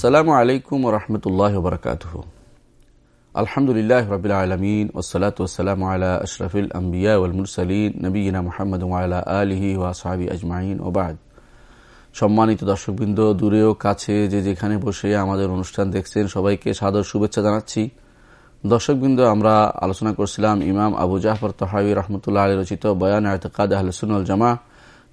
আসসালামু আলাইকুম রহমতুল্লাহ বরকাত আলহামদুলিল্লাহ রবিল আলমিন ওসলাত ওসালাম আলা আশরফুল আম্বিয়া ওলমুরসলিন নবীনা মোহাম্মদ আলা আলহি ওয়াসাবি আজমাইন ওবাদ সম্মানিত দর্শকবৃন্দ দূরেও কাছে যে যেখানে বসে আমাদের অনুষ্ঠান দেখছেন, সবাইকে সাদর শুভেচ্ছা জানাচ্ছি। দর্শকবৃন্দ, আমরা আলোচনা করছিলাম ইমাম আবু জাফর তহাবি রহমতুল্লাহ আলী রচিত বয়ান আয়তকাদ আহলসুল জামা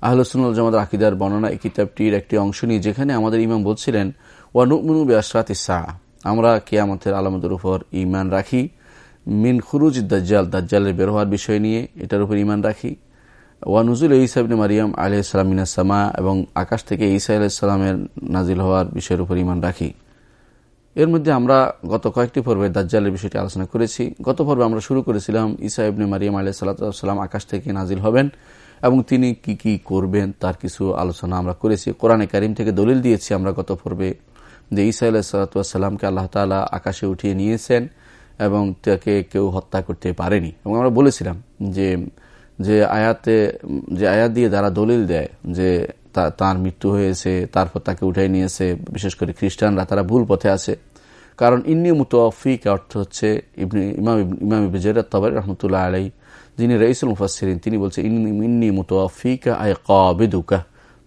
আহলসুল জামাত আকিদার বর্ণনা এই কিতাবটির একটি অংশ নিয়ে, যেখানে আমাদের ইমাম বলছিলেন ওয়ানুমিনু বেআসরাত ইসা আমরা কেয়ামতের আলামতের উপর ইমান রাখি, মিন খুরুজ দাজ্জাল দাজ্জালের বের হওয়ার বিষয় নিয়ে এটার উপর ইমান রাখি ওয়ানুজুল ইসাবিন মারিয়াম আলহ ইসলামিনা সামা এবং আকাশ থেকে ইসা আলাইসালামের নাজিল হওয়ার বিষয়ের উপর ইমান রাখি। এর মধ্যে আমরা গত কয়েকটি পর্বে দাজ্জালের বিষয়টি আলোচনা করেছি। গত পর্বে আমরা শুরু করেছিলাম ইসা ইবনে মারিয়াম আলহ সাল্লাম আকাশ থেকে নাজিল হবেন। এবং তিনি কি কি করবেন তার কিছু আলোচনা আমরা করেছি। কোরআনে কারিম থেকে দলিল দিয়েছি আমরা গত পর্বে যে ইসা আলাহিসাল্লামকে আল্লাহ তালা আকাশে উঠিয়ে নিয়েছেন এবং তাকে কেউ হত্যা করতে পারেনি। এবং আমরা বলেছিলাম যে যে আয়াতে, যে আয়াত দিয়ে যারা দলিল দেয় যে তার মৃত্যু হয়েছে, তারপর তাকে উঠাই নিয়েছে, বিশেষ করে খ্রিস্টানরা, তারা ভুল পথে আছে। কারণ ইন্নি মুতফিক অর্থ হচ্ছে ইমাম ইমাম বিজয় তবর রহমতুল্লাহ আলাই যিনি রইসুল মুফাসরিন তিনি বলছে, ইন্নি মুতফিকা আয় কাবেদুকা।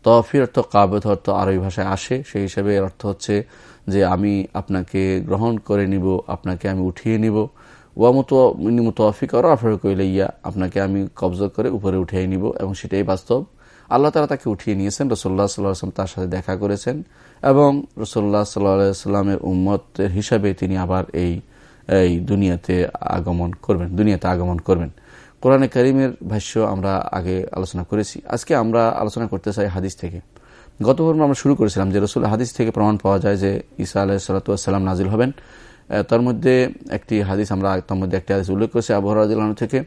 তফির অর্থ কাবেদ অর্থ আরবি ভাষায় আসে। সেই হিসাবে এর অর্থ হচ্ছে যে আমি আপনাকে গ্রহণ করে নিব, আপনাকে আমি উঠিয়ে নিব। ওয়া মতো মুতফিক আর আফর কইলাইয়া আপনাকে আমি কবজা করে উপরে উঠিয়ে নিব এবং সেটাই বাস্তব। আল্লাহ তালা তাকে উঠিয়ে নিয়েছেন রসোল্লা সাল্লাম তার সাথে দেখা করেছেন এবং রসোল্লা সাল্লামের উম্মতের হিসাবে তিনি আবার এই এই দুনিয়াতে আগমন করবেন, দুনিয়াতে আগমন করবেন। কোরআনে করিমের ভাষ্য আমরা আগে আলোচনা করেছি। আজকে আমরা আলোচনা করতে চাই হাদিস থেকে। গত পর্ব আমরা শুরু করেছিলাম যে রসুল হাদিস থেকে প্রমাণ পাওয়া যায় যে ঈসা আলাহ সাল্লাতাম নাজিল হবেন। তার মধ্যে একটি হাদিস আমরা, তার মধ্যে একটি হাদিস উল্লেখ করেছি আবহাওয়া থেকে,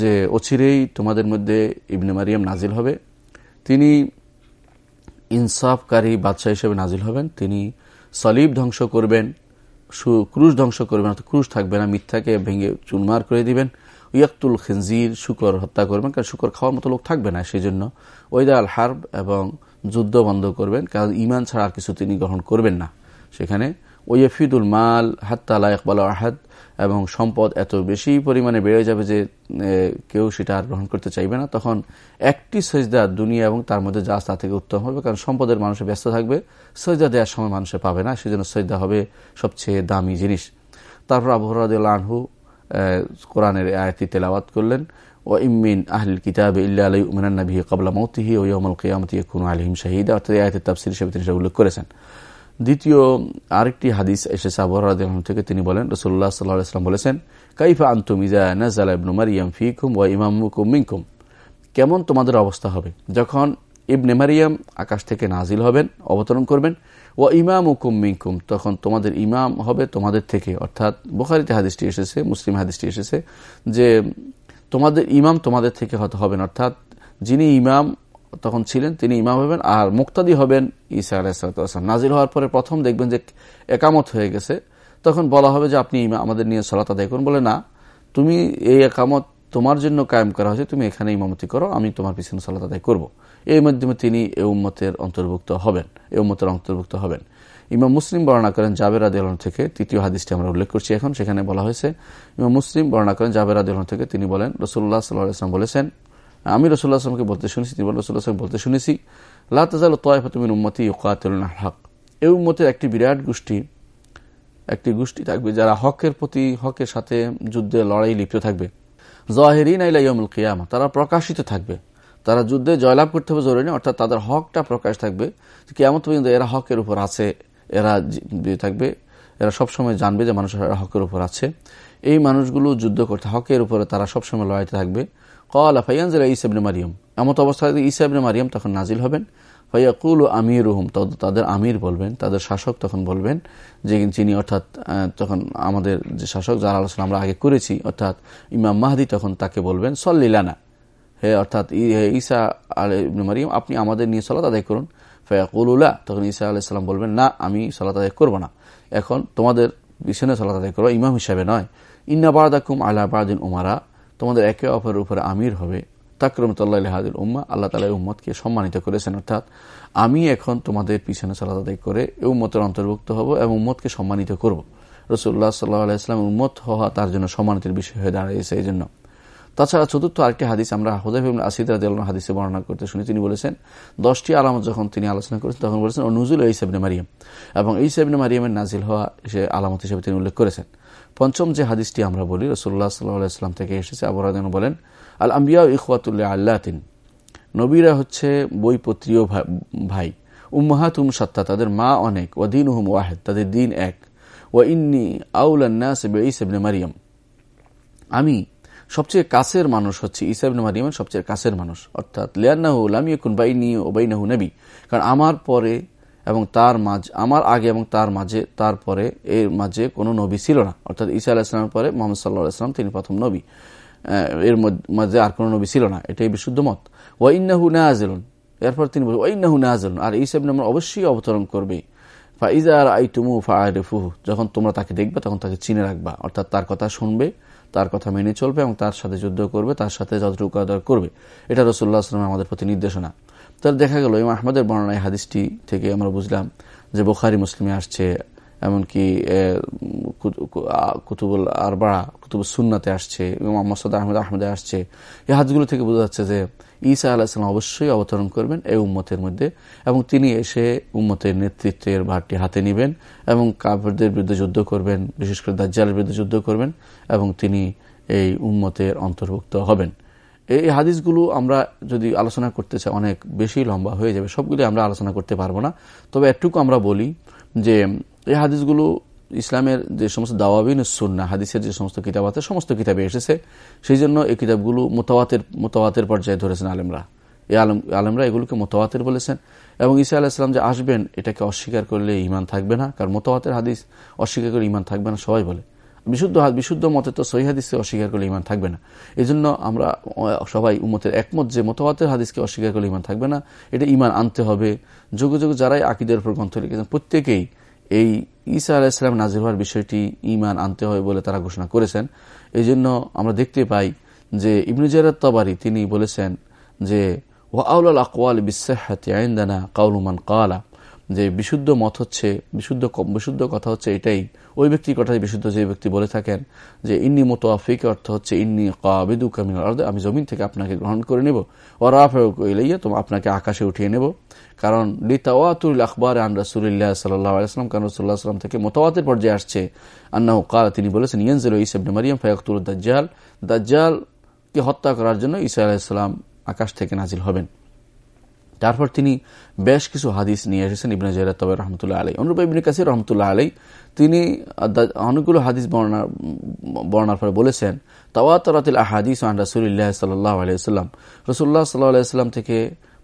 যে অচিরেই তোমাদের মধ্যে ইবনে মারিয়াম নাজিল হবে। তিনি ইনসাফকারী বাদশাহ হিসেবে নাজিল হবেন। তিনি সলিব ধ্বংস করবেন ক্রুশ ধ্বংস করবেন, অর্থাৎ ক্রুশ থাকবে না, মিথ্যাকে ভেঙে চুনমার করে দিবেন। ইয়াকুল খিনজির, শুকর হত্যা করবেন, কারণ শুকর খাওয়ার মতো লোক থাকবে না সেই জন্য ওইদা আল হার্ব এবং যুদ্ধ বন্ধ করবেন, কারণ ইমান ছাড়া আর কিছু তিনি গ্রহণ করবেন না। সেখানে ওয়েফিদুল মাল হাত্তালা ইকবাল আহাদ, এবং সম্পদ এত বেশি পরিমাণে বেড়ে যাবে যে কেউ সেটা আর গ্রহণ করতে চাইবে না। তখন একটি সজদা দুনিয়া এবং তার মধ্যে যা তা থেকে উত্তম হবে, কারণ সম্পদের মানুষে ব্যস্ত থাকবে, সজদা দেওয়ার সময় মানুষে পাবে না, সেজন্য সজদা হবে সবচেয়ে দামি জিনিস। তারপর আবহরাদুল্লাহ আনহু কোরআনের আয়াতি তেলাওয়াত করলেন ও ইমিন আহল কিতাব ইল্লা আলাই উমিনান্নবী কবলা মৌতিহি ও ইয়মল কিয়ামতি কুন আলহিম শাহিদা। অর্থাৎ আয়াতের তাফসির হিসেবে তিনি উল্লেখ করেছেন। দ্বিতীয়, আরেকটি হাদিস এসেছে আবহাওয়া থেকে তিনি বলেন রসুল্লাহ সাল্লাহাম বলেছেন, কাইফা আন্তুম ইজা নাজালা ফিকুম ওয়া ইমামুকুম মিনকুম? কেমন তোমাদের অবস্থা হবে? যখন ইবনে মারিয়াম আকাশ থেকে নাজিল হবেন, অবতরণ করবেন ও ইমাম উকুম মিনকুম, তখন তোমাদের ইমাম হবে তোমাদের থেকে। অর্থাৎ বোখারিতে হাদিসটি এসেছে, মুসলিম হাদিসটি এসেছে যে তোমাদের ইমাম তোমাদের থেকে হতে হবেন। অর্থাৎ যিনি ইমাম তখন ছিলেন, তিনি ইমাম হবেন আর মুক্তাদি হবেন ইসা আলাহিসাম নাজির হওয়ার পরে প্রথম দেখবেন যে একামত হয়ে গেছে। তখন বলা হবে যে আপনি আমাদের নিয়ে সলাত আদায় করুন। বলে, না, তুমি এই একামত তোমার জন্য কায়েম করা হয়েছে, তুমি এখানে ইমামতি করো, আমি তোমার পিছনে সলাত আদায় করব। এই মাধ্যমে তিনি এ উম্মতের অন্তর্ভুক্ত হবেন, এ উম্মতের অন্তর্ভুক্ত হবেন। ইমাম মুসলিম বর্ণনা করেন জাবের আদি আলম থেকে, তৃতীয় হাদিসটি আমরা উল্লেখ করছি এখন, সেখানে বলা হয়েছে, ইমাম মুসলিম বর্ণনা করেন জাবের আদি আলম থেকে, তিনি বলেন রসুল্লাহ সাল্লাহাম বলেছেন, আমি রসুল্লাহ আসলামকে বলতে শুনেছি তিনি বলেন রসুল্লাহ আসলাম বলতে শুনেছি লাতাল তোয়াফাতুমিন উম্মতি ইকাতুল হক। এই উম্মতের একটি বিরাট গোষ্ঠী, একটি গোষ্ঠী থাকবে যারা হকের প্রতি, হকের সাথে যুদ্ধে লড়াই লিপ্ত থাকবে। জহেরিন আইলাইমুল কিয়ামা, তারা প্রকাশিত থাকবে। তারা যুদ্ধে জয়লাভ করতে হবে, জরুরি অর্থাৎ তাদের হকটা প্রকাশ থাকবে। কেমন পর্যন্ত এরা হকের উপর আছে, এরা থাকবে। এরা সবসময় জানবে যে মানুষের হকের উপর আছে। এই মানুষগুলো যুদ্ধ করতে, হকের উপরে তারা সবসময় লড়াইতে থাকবে। কলা ফাইয়ানজিল ইসাবনে মারিয়াম। এমত অবস্থায় ইসাবনে মারিয়াম তখন নাজিল হবেন। ফাইয়াকুল আমির রুহুম তাদের আমির বলবেন, তাদের শাসক তখন বলবেন, যে যিনি অর্থাৎ তখন আমাদের যে শাসক, যার আলোচনা আমরা আগে করেছি, অর্থাৎ ইমাম মাহাদি তখন তাকে বলবেন সল্লিলানা হে, অর্থাৎ ঈসা আল মারিয়াম, আপনি আমাদের নিয়ে সলাত আদায় করুন। ফয়াকুল্লাহ তখন ঈসা আলাইসাল্লাম বলবেন, না, আমি সলাত আদায় করব না। এখন তোমাদের পিছনে সলাত আদায় করব ইমাম হিসাবে নয়। ইন্না বারাদাকুম আল্লাহ বারাদিন উমারা, তোমাদের একে অপরের উপরে আমির হবে। তাকরমতাল্লাহ হাদিল উম্মা, আল্লাহ তালা উম্মতকে সম্মানিত করেছেন। অর্থাৎ আমি এখন তোমাদের পিছনে সালাদ আদায় করে উম্মতের অন্তর্ভুক্ত হব এবং উম্মতকে সম্মানিত করব। রসুল্লাহ সাল্লাহ আলাইসলাম উম্মত হওয়া তার জন্য সম্মানিতের বিষয় হয়ে দাঁড়িয়েছে, এই জন্য। তাছাড়া চতুর্থ আরেকটি হাদিস আমরা হুদাইফ আসিদ রাজিয়াল হাদিসে বর্ণনা করতে শুনি। তিনি বলেছেন, দশটি আলামত যখন তিনি আলোচনা করেছেন, তখন বলেছেন, ও নজুল এই সাবিনে মারিয়াম। এবং এই সাবিনে মারিয়ামের নাজিল হওয়া সে আলামত হিসেবে তিনি উল্লেখ করেছেন। পঞ্চম যে হাদিসটি আমরা বলি রসুল্লাহ সাল্লাহাম থেকে এসেছে আবরাদিন বলেন, আল আম্বিয়া ইখওয়াতুল্লাহ আল্লাহ তিন নবীরা হচ্ছে বইপত্রীয় ভাই। উম্মাহাতুম সত্তা, তাদের মা অনেক ও দিন উহম ওয়াহেদ, তাদের দিন এক। ও ইন্নি আউলান্নাস ইসাবনে মারিয়াম। আমি সবচেয়ে কাছের মানুষ হচ্ছে ইসাবনে মারিয়ামের সবচেয়ে কাছের মানুষ। অর্থাৎ লিয়ান্নাহু লামিয়াকুন বাইনি ও বাইনাহু নবী। কারণ আমার পরে এবং তার মাঝ, আমার আগে এবং তার মাঝে তারপরে এর মাঝে কোনো নবী ছিল না। অর্থাৎ ইসা আলাহিসামের পরে মোহাম্মদ সাল্লাহ আসলাম তিনি প্রথম নবী। এর মাঝে আর কোনো নবী ছিল না। এটাই বিশুদ্ধ মত। ওয়াইনাহু নাজেলুন এরপর তিনি বলেন ওয়াইনাহু নাজেলুন আর ইসাব নাম অবশ্যই অবতরণ করবে। ফাইজার আই তুমু ফাহু যখন তোমরা তাকে দেখবে, তখন তাকে চিনে রাখবা। অর্থাৎ, তার কথা শুনবে। তার কথা মেনে চলবে এবং তার সাথে যুদ্ধ করবে, তার সাথে যতটুকু করবে। এটা রসুল্লাহ আসলাম আমাদের প্রতি নির্দেশনা। তাহলে দেখা গেল, ইমাম আহমদের বর্ণনায় হাদিসটি থেকে আমরা বুঝলাম যে বোখারি, মুসলিমে আসছে, এমনকি কুতুবুল আরবাড়া কুতুবুল সুন্নাতে আসছে, ইমাম মসদ আহমেদ আহমেদে আসছে। এই হাদিসগুলো থেকে বোঝা যাচ্ছে যে ঈসা আলাহিসাম অবশ্যই অবতরণ করবেন এই উম্মতের মধ্যে এবং তিনি এসে উম্মতের নেতৃত্বের ভারটি হাতে নেবেন এবং কাপড়দের বিরুদ্ধে যুদ্ধ করবেন, বিশেষ করে দাজ্জালের বিরুদ্ধে যুদ্ধ করবেন এবং তিনি এই উম্মতের অন্তর্ভুক্ত হবেন। এই হাদিসগুলো আমরা যদি আলোচনা করতে চাই, অনেক বেশি লম্বা হয়ে যাবে সবগুলি আমরা আলোচনা করতে পারব না। তবে একটুকু আমরা বলি যে, এই হাদিসগুলো ইসলামের যে সমস্ত দাওয়াবিন সুন্না হাদিসের যে সমস্ত কিতাব আছে, সমস্ত কিতাবে এসেছে। সেই জন্য এই কিতাবগুলো মোতাবাতের মোতাবাতের পর্যায়ে ধরেছেন আলেমরা। এই আলম, আলেমরা এগুলোকে মোতাবাতের বলেছেন। এবং ইসা আলাহিসাম যে আসবেন, এটাকে অস্বীকার করলে ইমান থাকবে না। কারণ মোতাবাতের হাদিস, অস্বীকার করে ইমান থাকবে না, সবাই বলে। বিশুদ্ধ হাত বিশুদ্ধ মতে তো সহি হাদিসকে অস্বীকার করলে ইমান থাকবে না। এই জন্য আমরা, সবাই উম্মতের একমত যে মতবাতের হাদিসকে অস্বীকার করলে ইমান থাকবে না। এটা ইমান আনতে হবে। যোগ যোগ যারাই আকিদের উপর গ্রন্থ লিখেছেন, প্রত্যেকেই এই ঈসা ইসলাম নাজির হওয়ার বিষয়টি ইমান আনতে হবে বলে তারা ঘোষণা করেছেন। এই জন্য আমরা দেখতে পাই যে ইবনুজারাত তবারি তিনি বলেছেন যে ওয়াউল আকওয়াল আইন আইন্দানা কাউলুমান কালা। যে বিশুদ্ধ মত হচ্ছে, বিশুদ্ধ বিশুদ্ধ কথা হচ্ছে এটাই। ওই ব্যক্তির কথাই বিশুদ্ধ যে ব্যক্তি বলে থাকেন যে, ইন্নি মতো আফিক অর্থ হচ্ছে, ইন্নি কাবিদু কামিন আমি জমিন থেকে আপনাকে গ্রহণ করে নেব। ও রাফ ইলাইয়া আপনাকে আকাশে উঠিয়ে নেব। কারণ, লিতাওয়াতুল আখবর আন রাসুল্লাহ সাল্লাহ আলাইসলাম কারণ রসুল্লাহ আসলাম থেকে মোতাওয়াতের পর্যায়ে আসছে। আন্না কাল তিনি বলেছেন, ইয়নজিল ইসাবনে মারিয়াম ফায়াকুল দাজ্জাল দাজ্জালকে হত্যা করার জন্য ইসা আলাহিসাম আকাশ থেকে নাজিল হবেন। তারপর তিনি বেশ কিছু হাদিস নিয়ে এসেছেন, ইবনে জাহের তবে রহমতুল্লাহ আলাই অনুরূপ ইবনে কাসির রহমতুল্লাহ আলাই তিনি অনেকগুলো হাদিস বর্ণার বর্ণার পরে বলেছেন, তাওয়াতরাতিল আহাদিস আন রাসুল্লাহ সাল্লাহ আলাইসাল্লাম রসুল্লাহ সাল্লাহ আলাইসাল্লাম থেকে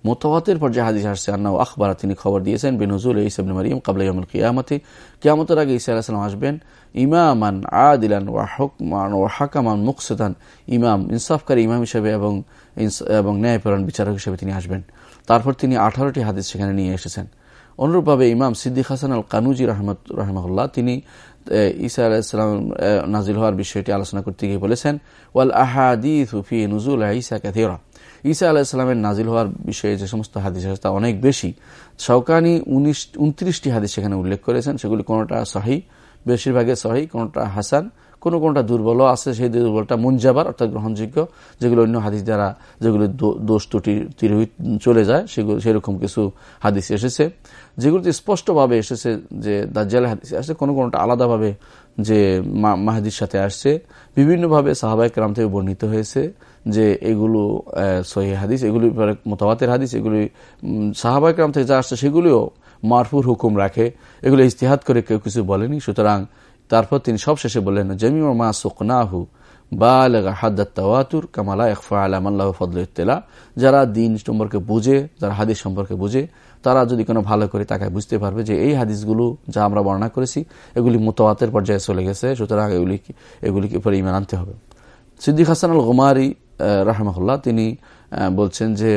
মোতাবাতের যে হাদিস আসছে, আন্না আখবার, তিনি খবর দিয়েছেন, বেনজুল ইসবনে মারিয়াম কাবলাইমুল কিয়ামতি। কিয়ামতের আগে ইসা আলাহিসাম আসবেন ইমামান আদিলান ওয়া হকমান ও হাকামান মুকসেদান। ইমাম, ইনসাফকারী ইমাম হিসেবে এবং এবং বিচারক হিসেবে তিনি আসবেন। তারপর তিনি আঠারোটি হাদিস সেখানে নিয়ে এসেছেন। অনুরূপভাবে ইমাম সিদ্দিক হাসান আল কানুজি রহমত রহমল্লাহ তিনি ঈসা আলাহিসাম নাজিল হওয়ার বিষয়টি আলোচনা করতে গিয়ে বলেছেন, ওয়াল আহাদি সুফি নজুল ঈসা ক্যাথিরা ঈসা আলাহিসামের নাজিল হওয়ার বিষয়ে যে সমস্ত হাদিস আছে তা অনেক বেশি। শৌকানি উনিশ উনত্রিশটি হাদিস সেখানে উল্লেখ করেছেন, সেগুলি কোনোটা সাহি, বেশিরভাগে সহি, কোনোটা হাসান। কোনো কোনোটা দুর্বল আছে, সেই দুর্বলটা মুঞ্জাবার অর্থাৎ গ্রহণযোগ্য, যেগুলো অন্য হাদিস দ্বারা যেগুলো দোষ ত্রুটি চলে যায় সেগুলো সেরকম কিছু হাদিস এসেছে। যেগুলোতে স্পষ্টভাবে এসেছে যে দাজ্জালের হাদিস আসছে, কোনো কোনোটা আলাদাভাবে যে মাহাদির সাথে আসছে। বিভিন্নভাবে সাহাবাই ক্রাম থেকে বর্ণিত হয়েছে যে এগুলো সহি হাদিস এগুলি মোতাবাতের হাদিস এগুলি সাহাবাই ক্রাম থেকে যা আসছে সেগুলিও মারফুর হুকুম রাখে। এগুলো ইস্তেহাদ করে কেউ কিছু বলেনি। সুতরাং তারপর তিনি সব শেষে বললেন জমি মা সুকনাহু বালাগা হাদ্দাত তাওয়াতুর কামালা ইকফা আলামাল্লাহ যারা দিন সম্পর্কে বুঝে, যারা হাদিস সম্পর্কে বুঝে, তারা যদি কোনো ভালো করে তাকে বুঝতে পারবে যে এই হাদিসগুলো যা আমরা বর্ণনা করেছি, এগুলি মোতাওয়াতের পর্যায়ে চলে গেছে, সুতরাং এগুলি এগুলিকে পরে ইমান আনতে হবে। সিদ্দিক হাসান আল গোমারি রাহমাহুল্লাহ, তিনি বলছেন যে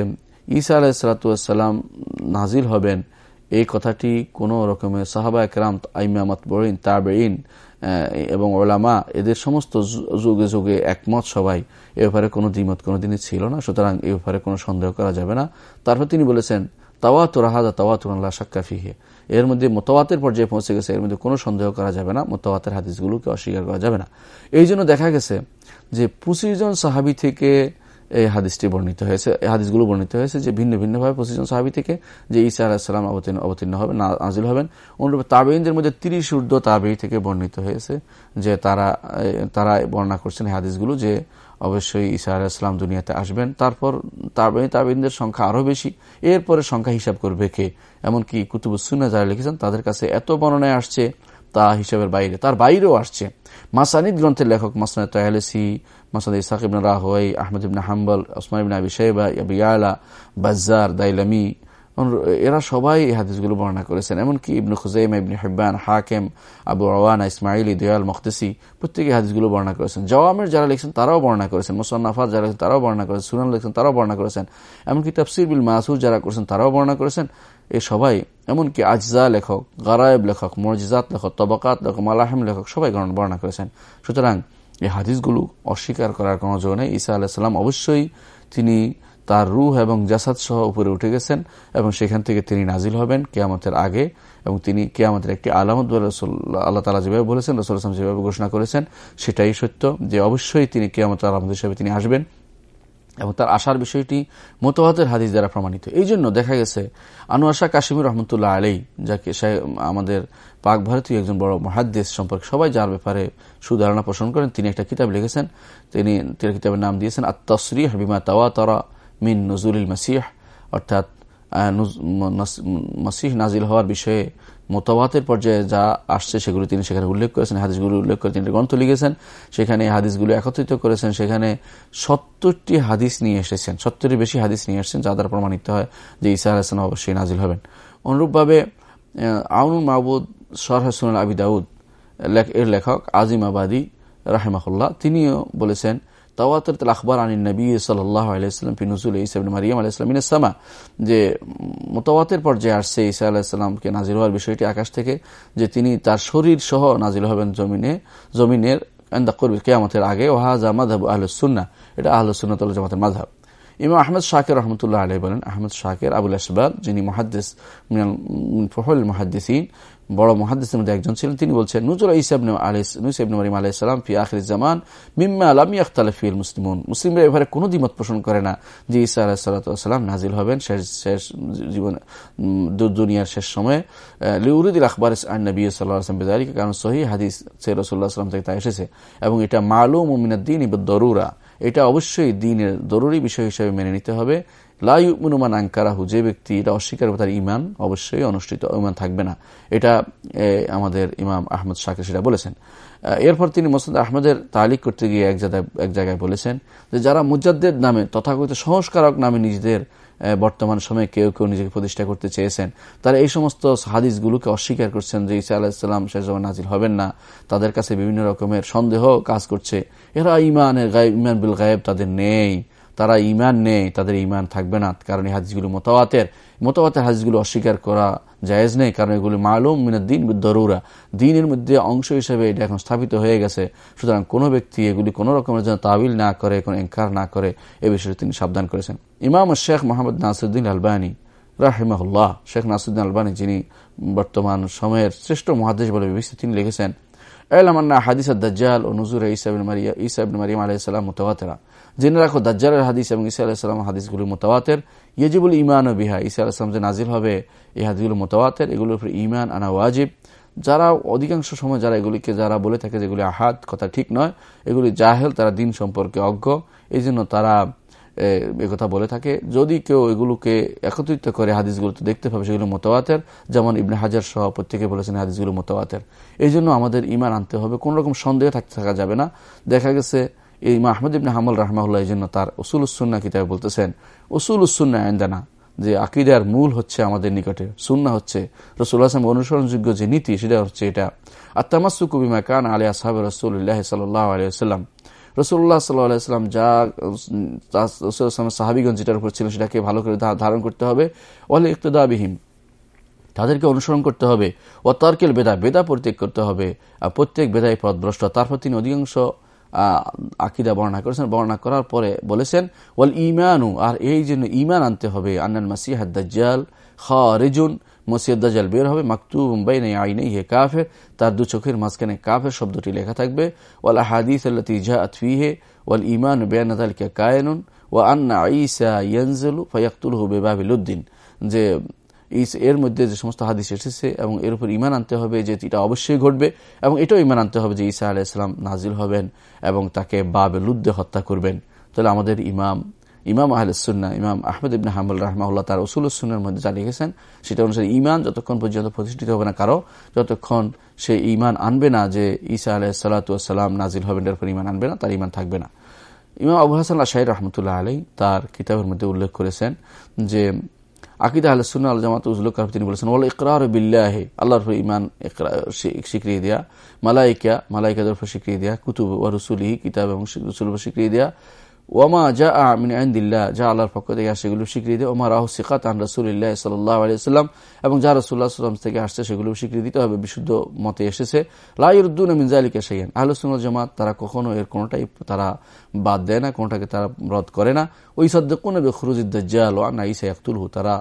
ঈসা আলাহিসাল্লাম নাজিল হবেন এই কথাটি কোন রকমের সাহাবা একরাম, আইমামত বরিন তাবেইন এবং ওলামা এদের সমস্ত যুগে যুগে একমত সবাই। এ ব্যাপারে কোনো দ্বিমত কোনোদিনই ছিল না, সুতরাং এ ব্যাপারে কোনো সন্দেহ করা যাবে না। তারপর তিনি বলেছেন, তাওয়াতুর আহাদা তাওয়াতুর আল্লাহ সাক্কাফিহে এর মধ্যে মোতাবাতের পর্যায়ে পৌঁছে গেছে, এর মধ্যে কোনো সন্দেহ করা যাবে না মোতাবাতের হাদিসগুলোকে অস্বীকার করা যাবে না। এই জন্য দেখা গেছে যে পঁচিশ জন সাহাবি থেকে এই হাদিসটি বর্ণিত হয়েছে। এই হাদিসগুলো বর্ণিত হয়েছে যে ভিন্ন ভিন্নভাবে পঁচিশ জন সাহাবি থেকে যে ঈসা আলাহিসাল্লাম অবতীর্ণ অবতীর্ণ হবেন নাজিল হবেন। অনুরূপ তাবেইনদের মধ্যে তিরিশ ঊর্ধ্ব তাবেই থেকে বর্ণিত হয়েছে যে তারা তারা বর্ণনা করছেন এই হাদিসগুলো যে অবশ্যই ঈসা আলাহিসাল্লাম দুনিয়াতে আসবেন। তারপর তাবেই তাবেইনদের সংখ্যা আরও বেশি। এরপরে সংখ্যা হিসাব করবে কে? এমনকি কুতুবুসুন্না যারা লিখেছেন, তাদের কাছে এত বর্ণনায় আসছে তা হিসাবের বাইরে। তার বাইরেও আসছে। মাসানিদ গ্রন্থের লেখক মাসানিদ তাহলেসি মাসাদ ইসাক ইবন রাহওয়াই আহমদ ইবন হাম্বল ওসমান ইবিন আবি সাহেবা ইয়ালা বাজার দাইলামি এরা সবাই এই হাদিসগুলো বর্ণনা করেছেন। এমনকি ইবনু খুজাইম, ইবন হেব্বান, হাকেম, আবু রওয়ানা ইসমাইলি দয়াল, মখতেসি প্রত্যেকে হাদিসগুলো বর্ণনা করেছেন। জওয়ামের যারা লিখছেন, তারাও বর্ণনা করেছেন। মোসান্নাফাত যারা লিখছেন, তারাও বর্ণনা করেছেন। সুনান লিখছেন, তারাও বর্ণনা করেছেন। এমনকি তফসির বিল মাসুদ যারা করেছেন, তারাও বর্ণনা করেছেন। এই সবাই, এমনকি আজজা লেখক, গারায়েব লেখক মরজিজাত লেখক, তবাকাত লেখক, মালাহিম লেখক, সবাই বর্ণনা করেছেন। সুতরাং এই হাদিসগুলো অস্বীকার করার কোনো জোর নেই। ঈসা আলাহিসাল্লাম অবশ্যই তিনি তার রুহ এবং জাসাদ সহ উপরে উঠে গেছেন এবং সেখান থেকে তিনি নাজিল হবেন কেয়ামতের আগে এবং তিনি কেয়ামতের একটি আলামত আল্লাহ তালা যেভাবে বলেছেন, রসুল আসলাম যেভাবে ঘোষণা করেছেন, সেটাই সত্য যে অবশ্যই তিনি কেয়ামতের আলামত হিসেবে তিনি আসবেন। এবং তার আসার বিষয়টি মোতবাতের হাদিস দ্বারা প্রমাণিত। এই জন্য দেখা গেছে আনোয়াশা কাশ্মীর রহমতুল্লাহ আলী যাকে আমাদের পাক ভারতীয় একজন বড় মহাদ্দেশ সম্পর্কে সবাই যার ব্যাপারে সুধারণা পোষণ করেন, তিনি একটা কিতাব লিখেছেন। তিনি তিনি কিতাবের নাম দিয়েছেন আত্মশ্রী হাবিমা তাওয়া তারা মিন নজরুল মাসিহ। অর্থাৎ মাসিহ নাজিল হওয়ার বিষয়ে মোতাবাতের পর্যায়ে যা আসছে সেগুলো তিনি সেখানে উল্লেখ করেছেন, হাদিসগুলো উল্লেখ করে তিনি গ্রন্থ লিখেছেন, সেখানে হাদিসগুলো একত্রিত করেছেন, সেখানে সত্তরটি হাদিস নিয়ে এসেছেন সত্তরটি বেশি হাদিস নিয়ে এসেছেন, যা দ্বারা প্রমাণিত হয় যে ইসা আলাহান অবশ্যই নাজিল হবেন। অনুরূপভাবে আউনুল মাহবুদ সরহাসুল আবি দাউদ এর লেখক আজিম আবাদি রাহেমাহুল্লাহ, তিনিও বলেছেন তাওয়াতরত আখবর আনিন নবী সাল্লাহ আলাইসলাম ফিনুসুল ইসাবিন মারিয়াম আলাইসলাম ইসামা যে মোতাওয়াতের পর্যায়ে আসছে ইসা আলাহিসাল্লামকে নাজিল হওয়ার বিষয়টি আকাশ থেকে, যে তিনি তার শরীর সহ নাজিল হবেন জমিনে, জমিনের এন্দা কেয়ামতের আগে, ওহাজা মাধাব আহলুসুন্না এটা আহলুসুন্নাতুল জামাতের মাধাব ইমাম আহমদ শাকের রহমতুল্লাহ আলাই বলেন, আহমদ শাকের আবুল আসবাদ যিনি মহাদ্দেস ফহল মহাদ্দেসিন বড় মহাদ্দেসের মধ্যে একজন ছিলেন। তিনি বলছেন নুজুল ইসাবনে আলাইসালাম ফি আখির জামান মিম্মা আলাম ইয়াখতালফিল মুসলিমুন। মুসলিমরা এবারে কোনো দ্বিমত পোষণ করে না যে ইসা আলাহ সাল্লাম নাজিল হবেন শেষ শেষ জীবন দুনিয়ার শেষ সময়ে। লিউরুদ্দিল আখবর নবী সাল্লাহ আসলাম কারণ সহি হাদিস সে থেকে তা এসেছে। এবং এটা মালুম উমিনাদ্দিন ইব দরুরা এটা অবশ্যই দিনের জরুরি বিষয় হিসেবে মেনে নিতে হবে। লাইমুনুমান আঙ্কারাহু যে ব্যক্তি এটা অস্বীকার তার ইমান অবশ্যই অনুষ্ঠিত ইমান থাকবে না। এটা আমাদের ইমাম আহমদ শাকে সেটা বলেছেন। এরপর তিনি মোসাদ আহমদের তালিক করতে গিয়ে এক জায়গায় এক জায়গায় বলেছেন যে যারা মুজাদ্দের নামে, তথাকথিত সংস্কারক নামে নিজেদের বর্তমান সময়ে কেউ কেউ নিজেকে প্রতিষ্ঠা করতে চেয়েছেন, তারা এই সমস্ত হাদিসগুলোকে অস্বীকার করছেন যে ইসা শেষ জমান নাজিল হবেন না। তাদের কাছে বিভিন্ন রকমের সন্দেহ কাজ করছে। এরা ইমানের ইমান বিল গায়েব তাদের নেই। তারা ইমান নেই তাদের ইমান থাকবে না, কারণ এই হাদিসগুলো মোতাবাতের মোতাবাতের হাদিসগুলো অস্বীকার করা জায়েজ নেই, কারণ এগুলি মালুম মিনা দিন দরুরা। দিনের মধ্যে অংশ হিসেবে এটা এখন স্থাপিত হয়ে গেছে। সুতরাং কোনো ব্যক্তি এগুলি কোনো রকমের যেন তাবিল না করে, কোনো এনকার না করে, এ বিষয়ে তিনি সাবধান করেছেন। ইমাম শেখ মোহাম্মদ নাসুদ্দিন আলবানী, রাহিমাহুল্লাহ, শেখ নাসুদ্দিন আলবানী যিনি বর্তমান সময়ের শ্রেষ্ঠ মহাদেশ বলে বিবেচিত, তিনি লিখেছেন এলামান্না হাদিস দাজ্জাল ও নজুর ইসাবিন মারিয়া ইসাবিন মারিয়াম আলাইসাল্লাম মোতাবাতেরা জেনে রাখো, দাজ্জালের হাদিস এবং ইসা আলাহিসাল্লাম হাদিসগুলি মোতাবাতের ইয়েজিবুল ইমান ও বিহা ইসা আলাহিসাম যে নাজিল হবে, এই হাদিসগুলো মোতাবাতের এগুলোর উপরে ইমান আনা ওয়াজিব। যারা, অধিকাংশ সময় যারা এগুলিকে, যারা বলে থাকে যেগুলি আহাত কথা ঠিক নয়, এগুলি জাহেল, তারা দিন সম্পর্কে অজ্ঞ। এই জন্য তারা কথা বলে থাকে। যদি কেউ এগুলোকে একত্রিত করে হাদিসগুলোতে দেখতে পাবে, সেগুলো মোতাবাতের যেমন ইবনে হাজার সহ প্রত্যেকে বলেছেন হাদিসগুলো মোতাবাতের এই জন্য আমাদের ইমান আনতে হবে কোন রকম সন্দেহ থাকতে থাকা যাবে না। দেখা গেছে এই মাহমুদ ইবনে হামল রাহমাউল্লাহ এই জন্য তার উসুল উসুন্না কিতাবে বলতেছেন উসুল উসুন্না আয়ন্দানা যে আকিদার মূল হচ্ছে আমাদের নিকটে সুন্না হচ্ছে রসুল আসলাম অনুসরণযোগ্য যে নীতি, সেটা হচ্ছে এটা আত্মামাসু কবিমা কান আলী আসাহাব রসুল্লাহ সাল্লাহ আলিয়াল্লাম রসুল্লাহ সাল্লাহাম যা রসুলামের সাহাবিগঞ্জ যেটার উপর ছিল, সেটাকে ভালো করে ধারণ করতে হবে ওয়ালে ইকতদাবিহীন তাদেরকে অনুসরণ করতে হবে ও তর্কেল বেদা বেদা পরিত্যাগ করতে হবে, আর প্রত্যেক বেদায় পদভ্রষ্ট তারপর তিনি অধিকাংশ আকিদা বর্ণনা করেছেন। বর্ণনা করার পরে বলেছেন, ওয়াল ইমানু আর এই জন্য ইমান আনতে হবে আন্নান মাসিহাদ দাজ্জাল খারিজুন মসিয়দ দাজ্জাল বের হবে মাকতুব বাইনে আইনেই হে কাফের, তার দু চোখের মাঝখানে কাফের শব্দটি লেখা থাকবে। ওয়াল হাদিস আল্লাতি জাআত ফিহে, ওয়াল ইমান বিআন্না যালিকা কায়নুন, ওয়া আন্না ঈসা ইয়ানজিলু ফায়াকতুলহু বিবাবিল উদ্দিন। যে এর মধ্যে যে সমস্ত হাদিস এসেছে এবং এর উপর ইমান আনতে হবে যে এটা অবশ্যই ঘটবে এবং এটাও ইমান আনতে হবে যে ঈসা আলাহ ইসলাম নাজিল হবেন এবং তাকে বাবে লুদ্দে হত্যা করবেন। তাহলে আমাদের ইমাম ইমাম আহলুসুন্না ইমাম আহমেদ ইবিন হামুল রাহমাউল্লাহ তার উসুলুসুন্নার মধ্যে জানিয়ে গেছেন, সেটা অনুসারে ইমান যতক্ষণ পর্যন্ত প্রতিষ্ঠিত হবে না কারও, যতক্ষণ সে ইমান আনবে না যে ঈসা আলাহ সাল্লাতাম নাজিল হবেন, এর ইমান আনবে না, তার ইমান থাকবে না। ইমাম আবু হাসান শাহির রহমতুল্লাহ আলী তার কিতাবের মধ্যে উল্লেখ করেছেন যে আকিদা আল সুন্না আল জামাত উজলুক তিনি বলেছেন ওল ইকরার বিল্লাহে আল্লাহর ইমান স্বীকৃতি দেয়া। মালাইকা মালাইকাদের স্বীকৃতি দেয়া। কুতুব ও রসুলি কিতাব এবং রসুল স্বীকৃতি দেয়া। ওমা যা আমিন আইন্দিল্লাহ যা আল্লাহর পক্ষ থেকে আসে সেগুলো স্বীকৃতি। ওমা রাহ সিকাত আন রসুল্লাহ সাল্লাহ আলিয়াল্লাম এবং যা রসুল্লাহ সাল্লাম থেকে আসছে, সেগুলো স্বীকৃতি হবে, বিশুদ্ধ মতে এসেছে। লাইরুদ্দুন মিনজালিকা সাইয়ান আহলুসুল জামাত, তারা কখনো এর কোনোটাই তারা বাদ দেয় না, কোনোটাকে তারা রদ করে না। ওই সদ্দকুন খুরুজিদ্দাল ও আন্না ইসা ইয়াকুলহু তারা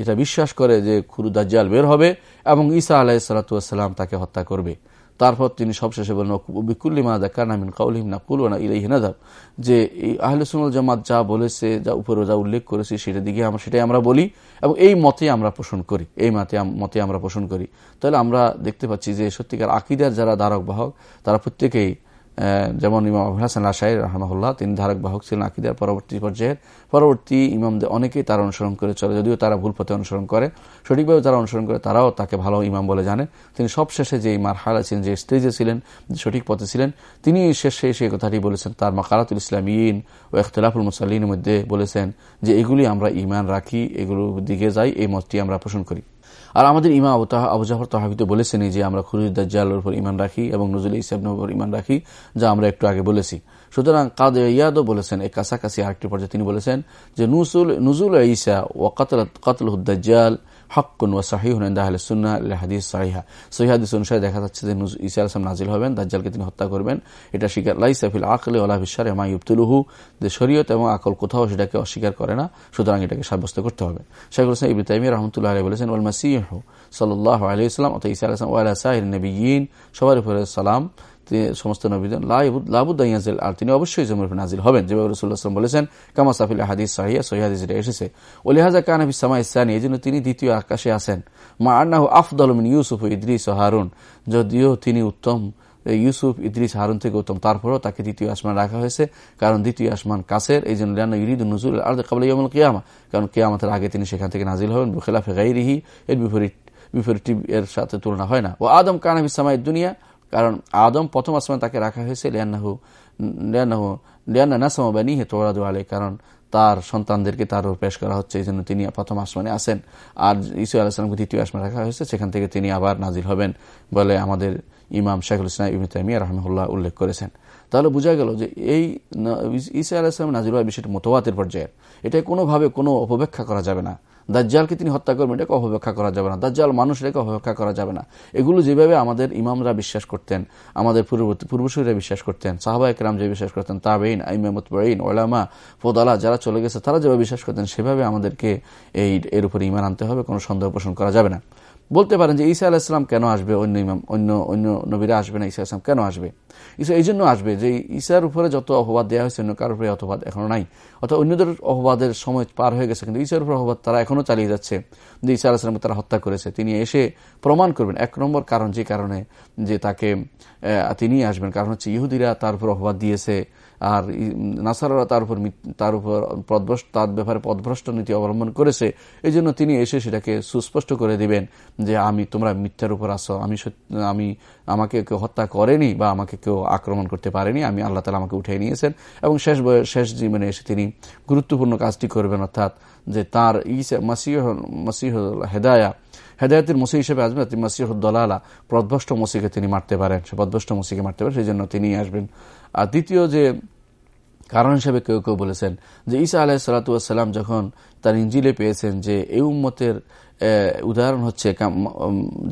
এটা বিশ্বাস করে যে খুরু দাজ্জাল বের হবে, এবং ঈসা আলাহ সালাতাম তাকে হত্যা করবে। তারপর তিনি সবশেষে বলেন বিকুল্লি মা দেখা নামিন কাউলিম না কুল না ইলাই হিনাদাব যে এই আহলুসুল জামাত যা বলেছে, যা উপরে যা উল্লেখ করেছে সেটা দিকে আমরা, সেটাই আমরা বলি এবং এই মতে আমরা পোষণ করি, এই মতে মতে আমরা পোষণ করি। তাহলে আমরা দেখতে পাচ্ছি যে সত্যিকার আকিদার যারা ধারক বাহক তারা প্রত্যেকেই যেমন ইমাম আবুল হাসান আশাই রহমাহুল্লাহ, তিনি ধারক বাহক ছিলেন আকিদার পরবর্তী পর্যায়ের পরবর্তী ইমামদের অনেকেই তারা অনুসরণ করে চলে, যদিও তারা ভুল পথে অনুসরণ করে। সঠিকভাবে তারা অনুসরণ করে, তারাও তাকে ভালো ইমাম বলে জানে। তিনি সবশেষে যে মার হালা ছিলেন, যে স্টেজে ছিলেন, সঠিক পথে ছিলেন, তিনি শেষে সেই কথাটি বলেছেন। তার মাকারাতুল ইসলামীন ও এখতলাফুল মুসাল্লিনের মধ্যে বলেছেন যে, এগুলি আমরা ইমান রাখি, এগুলোর দিকে যাই, এই মতটি আমরা পোষণ করি। আর আমাদের ইমা আবু জাফর তহাবিতে বলেছেন যে আমরা খুরুদ্দাজ্জালের উপর ইমান রাখি এবং নজরুল ইসলামের উপর ইমান রাখি, যা আমরা একটু আগে বলেছি। সুতরাং কাদে ইয়াদও বলেছেন এই কাছাকাছি আরেকটি পর্যায়ে তিনি বলেছেন যে, নুসুল নুজুল ইসা ও কাতল কাতল হুদ্দাজ্জাল হকুন ও সাহিহুন আহলে সুন্না হাদিস সাহিহা। সহিহাদিস অনুসারে দেখা যাচ্ছে যে ইসা আলসাম নাজিল হবেন, দাজ্জালকে তিনি হত্যা করবেন। এটা স্বীকার লাইসাফিল আকলে ওলা বিশ্বার এমা ইবতুলুহু যে শরীয়ত এবং আকল কোথাও সেটাকে অস্বীকার করে না, সুতরাং এটাকে সাব্যস্ত করতে হবে। শেখ হোসেন তাইমিয়া রহমতুল্লাহ আলী বলেছেন, ওয়াল মাসিহ সাল্লাল্লাহু আলাইহি ওয়াসাল্লাম অর্থাৎ ঈসা আলাইহিস সালাম ওয়া আলা সাইর সবার উপরে সালাম। সমস্ত নবীজন লাবুদ্দাইয়াজিল আর তিনি অবশ্যই জমির নাজিল হবেন। যেভাবে রসুল্লাহাম বলেছেন, কামা সাফিল হাদিস সাহিয়া সহিহাদিস এটা এসেছে। ওলিহাজা কানাবি সামা ইসানি এই জন্য তিনি দ্বিতীয় আকাশে আসেন মা আন্নাহ আফদলমিন ইউসুফ ইদ্রিস হারুন, যদিও তিনি উত্তম ইউসুফ, ইদ্রিস, হারুন থেকে উত্তম। তারপরেও তাকে দ্বিতীয় আসমান রাখা হয়েছে, কারণ দ্বিতীয় আসমান কাছের, এই জন্য ইরিদ নজুল আর কাবল ইয়ামুল কিয়ামা, কারণ কেয়ামতের আগে তিনি সেখান থেকে নাজিল হবেন খেলাফে গাইরিহি এর বিপরীত বিপরীত এর সাথে তুলনা হয় না। ও আদম কানাবি সামাই দুনিয়া কারণ আদম প্রথম আসমান তাকে রাখা হয়েছে লিয়ান্নাহু লিয়ান্নাহু, লিয়ান্না নাসমা বানি হে তোরাদু আলে কারণ তার সন্তানদেরকে তার পেশ করা হচ্ছে এই জন্য তিনি প্রথম আসমানে আসেন আর ইসু আলাহিসামকে দ্বিতীয় আসমানে রাখা হয়েছে, সেখান থেকে তিনি আবার নাজিল হবেন বলে আমাদের ইমাম শেখুল ইসলাম ইবনে তাইমিয়া রহমুল্লাহ উল্লেখ করেছেন। তাহলে বোঝা গেল যে এই ইসা আলাহিসাম নাজিল হওয়ার বিষয়টি মতবাতের পর্যায়ের। এটা কোনোভাবে কোনো অপব্যাখ্যা করা যাবে না। দাজ্জালকে তিনি হত্যা করবেন, এটাকে অপব্যাখ্যা করা যাবে না। দাজ্জাল মানুষ, এটাকে অপব্যাখ্যা করা যাবে না। এগুলো যেভাবে আমাদের ইমামরা বিশ্বাস করতেন, আমাদের পূর্ববর্তী পূর্বসূরীরা বিশ্বাস করতেন, সাহাবা একরাম যে বিশ্বাস করতেন তাবেইন আইমামতবাইন ওলামা, ফোদালা যারা চলে গেছে, তারা যেভাবে বিশ্বাস করতেন, সেভাবে আমাদেরকে এই, এর উপর ইমান আনতে হবে, কোনো সন্দেহ পোষণ করা যাবে না। বলতে পারেন যে ঈসা আলাহিসাম কেন আসবে? অন্য ইমাম, অন্য অন্য নবীরা আসবে না? ঈসা আলাহিসাম কেন আসবে? ঈসা এই জন্য আসবে যে ঈশার উপরে যত অপবাদ দেওয়া হয়েছে, অন্য কারোর উপরে অপবাদ এখনও নাই। অর্থাৎ অন্যদের অপবাদের সময় পার হয়ে গেছে, কিন্তু ঈশার উপর অপবাদ তারা এখনও চালিয়ে যাচ্ছে। যে ঈসা আলাহিসামকে তারা হত্যা করেছে, তিনি এসে প্রমাণ করবেন। এক নম্বর কারণ যে কারণে যে তাকে তিনি আসবেন, কারণ হচ্ছে ইহুদিরা তার উপর অপবাদ দিয়েছে। আর নাসারারা তার উপর তার উপর পদভ্রষ্ট, তার ব্যাপারে পদভ্রষ্ট নীতি অবলম্বন করেছে। এই জন্য তিনি এসে সেটাকে সুস্পষ্ট করে দিবেন যে আমি, তোমরা মিথ্যার উপর আসো আমি আমি আমাকে কেউ হত্যা করেনি বা আমাকে কেউ আক্রমণ করতে পারেনি, আমি আল্লাহ তালা আমাকে উঠে নিয়েছেন। এবং শেষ শেষ জীবনে এসে তিনি গুরুত্বপূর্ণ কাজটি করবেন, অর্থাৎ যে তার ইসা মাসিহ হেদায়া হেদায়তের মুসি হিসেবে আসবেন তিনি মাসিহ দলালা পদভষ্ট মসিকে তিনি মারতে পারেন। সে পদভষ্ট মসিকে মারতে পারেন সেই জন্য তিনি আসবেন। আর দ্বিতীয় যে কারণ হিসেবে কেউ কেউ বলেছেন যে ঈসা আলাহ সালাতাম যখন তার ইঞ্জিলে পেয়েছেন যে এই উম্মতের উদাহরণ হচ্ছে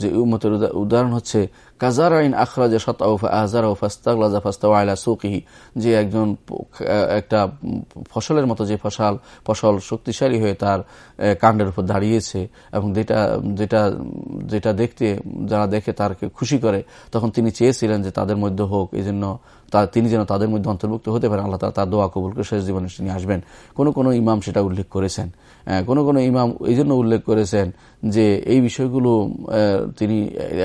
যে উম্মতের উদাহরণ হচ্ছে কাজারাইন আখরাজা শতাউফা আহজারা ফাস্তাগলাজা ফাস্তাওয়াইলা সুকিহি। যে একজন একটা ফসলের মতো যে ফসল ফসল শক্তিশালী হয়ে তার কাণ্ডের উপর দাঁড়িয়েছে এবং যেটা যেটা যেটা দেখতে, যারা দেখে তারকে খুশি করে, তখন তিনি চেয়েছিলেন যে তাদের মধ্যে হোক এই জন্য তিনি যেন তাদের মধ্যে অন্তর্ভুক্ত হতে পারেন, আল্লাহ তার দোয়া কবুল করে শেষ জীবনে তিনি আসবেন। কোন কোন ইমাম সেটা উল্লেখ করেছেন। কোন কোন ইমাম এই জন্য উল্লেখ করেছেন যে এই বিষয়গুলো তিনি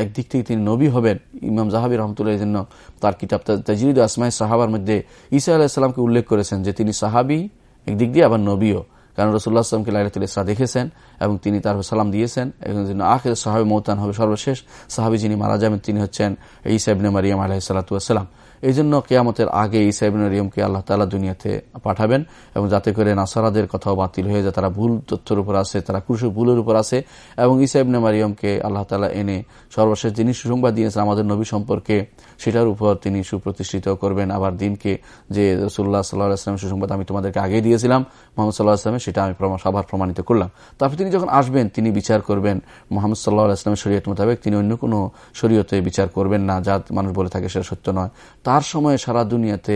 একদিক থেকে তিনি নবী হবেন, ইমাম জাহাবি রহমতুল্লাহ জন্য তার কিতাব তাজিদ আসমাই সাহাবার মধ্যে ঈসা আলাহিসাল্লামকে উল্লেখ করেছেন যে তিনি সাহাবি, একদিক দিয়ে আবার নবীও। কারণ রসুল্লাহ আসলামকে লাইলাতুল ইসরা দেখেছেন এবং তিনি তার সালাম দিয়েছেন। এবং আখের সাহাবি মৌতান হবে সর্বশেষ সাহাবি যিনি মারা যাবেন তিনি হচ্ছেন ইসাইবনে মারিয়াম আলাহ সাল্লাতুয়াসাল্লাম এই জন্য কেয়ামতের আগে ইসাইবিন রিয়মকে আল্লাহ তালা দুনিয়াতে পাঠাবেন এবং যাতে করে নাসারাদের কথাও বাতিল হয়ে যায়, তারা ভুল তথ্যের উপর আছে, তারা কুশ ভুলের উপর আছে এবং ইসাইবনে মারিয়মকে আল্লাহ তালা এনে সর্বশেষ যিনি সুসংবাদ দিয়েছেন আমাদের নবী সম্পর্কে, সেটার উপর তিনি সুপ্রতিষ্ঠিত করবেন। আবার দিনকে যে রসুল্লাহ সাল্লাহ আসলাম সুসংবাদ আমি তোমাদেরকে আগে দিয়েছিলাম মোহাম্মদ সাল্লাহ আসলামের সেটা আমি সবার প্রমাণিত করলাম। তারপর তিনি যখন আসবেন, তিনি বিচার করবেন, মোহাম্মদ সাল্লাহ আসলামের শরীয়ত মোতাবেক, তিনি অন্য কোনো শরীয়তে বিচার করবেন না, যা মানুষ বলে থাকে সেটা সত্য নয়। তার সময়ে সারা দুনিয়াতে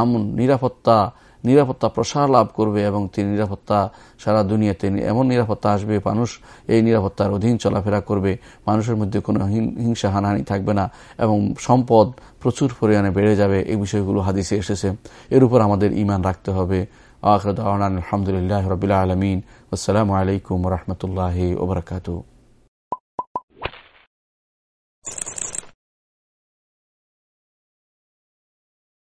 আমন নিরাপত্তা নিরাপত্তা প্রসার লাভ করবে এবং তিনি নিরাপত্তা, সারা দুনিয়াতে এমন নিরাপত্তা আসবে, মানুষ এই নিরাপত্তার অধীন চলাফেরা করবে, মানুষের মধ্যে কোনো হিংসা হানাহানি থাকবে না এবং সম্পদ প্রচুর পরিমাণে বেড়ে যাবে, এই বিষয়গুলো হাদিসে এসেছে। এর উপর আমাদের ইমান রাখতে হবে। আখরদ আলহামদুলিল্লাহ রবিল্লা আলমিন আসসালামু আলাইকুম রহমতুল্লাহ ওবরাকাতু